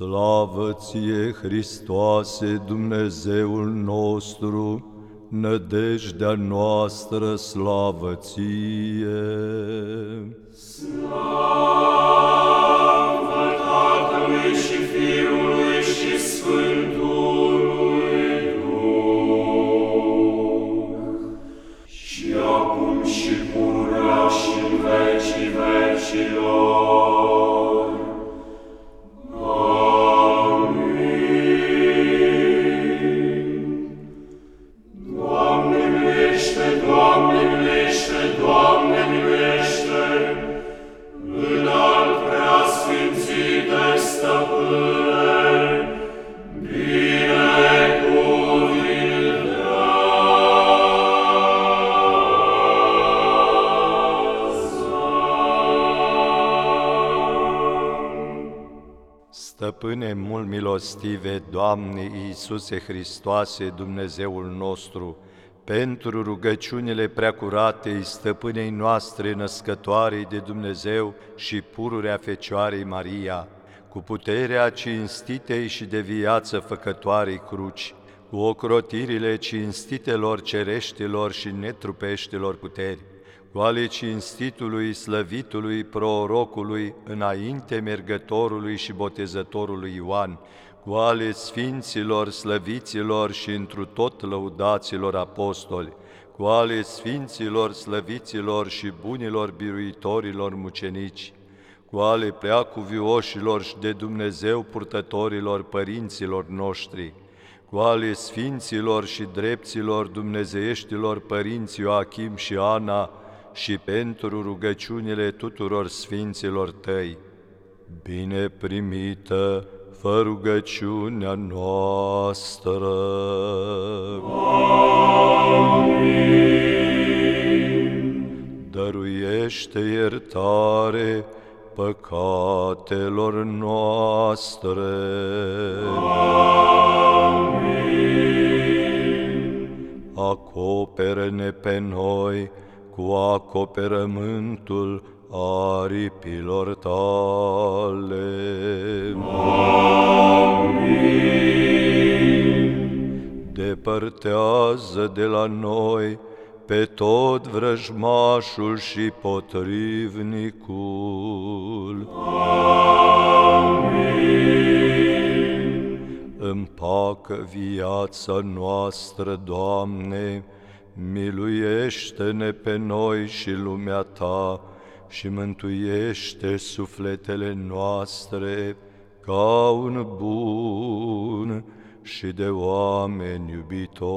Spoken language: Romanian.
Slavă ție, Hristoase, Dumnezeul nostru, nădejdea noastră, slavă ție! Slavă Tatălui și Fiului și Sfântului Duh, și acum și pururea și în vecii vecilor. Stăpâne mult milostive, Doamne Iisuse Hristoase, Dumnezeul nostru, pentru rugăciunile preacuratei stăpânei noastre născătoarei de Dumnezeu și pururea Fecioarei Maria, cu puterea cinstitei și de viață făcătoarei cruci, cu ocrotirile cinstitelor cereștilor și netrupeștilor puteri, cu ale cinstitului, slăvitului, prorocului, înainte mergătorului și botezătorului Ioan, cu ale sfinților, slăviților și întru tot lăudaților apostoli, cu ale sfinților, slăviților și bunilor biruitorilor mucenici, cu ale preacuvioșilor și de Dumnezeu purtătorilor părinților noștri, cu ale sfinților și drepților dumnezeieștilor părinți Ioachim și Ana, și pentru rugăciunile tuturor sfinților tăi. Bine primită, fă rugăciunea noastră. Amin. Dăruiește iertare păcatelor noastre. Amin. Acoperă-ne pe noi, cu acoperământul aripilor tale. Amin. Depărtează de la noi pe tot vrăjmașul și potrivnicul. Amin. Împacă viața noastră, Doamne, miluiește-ne pe noi și lumea Ta și mântuiește sufletele noastre ca un bun și de oameni iubitori.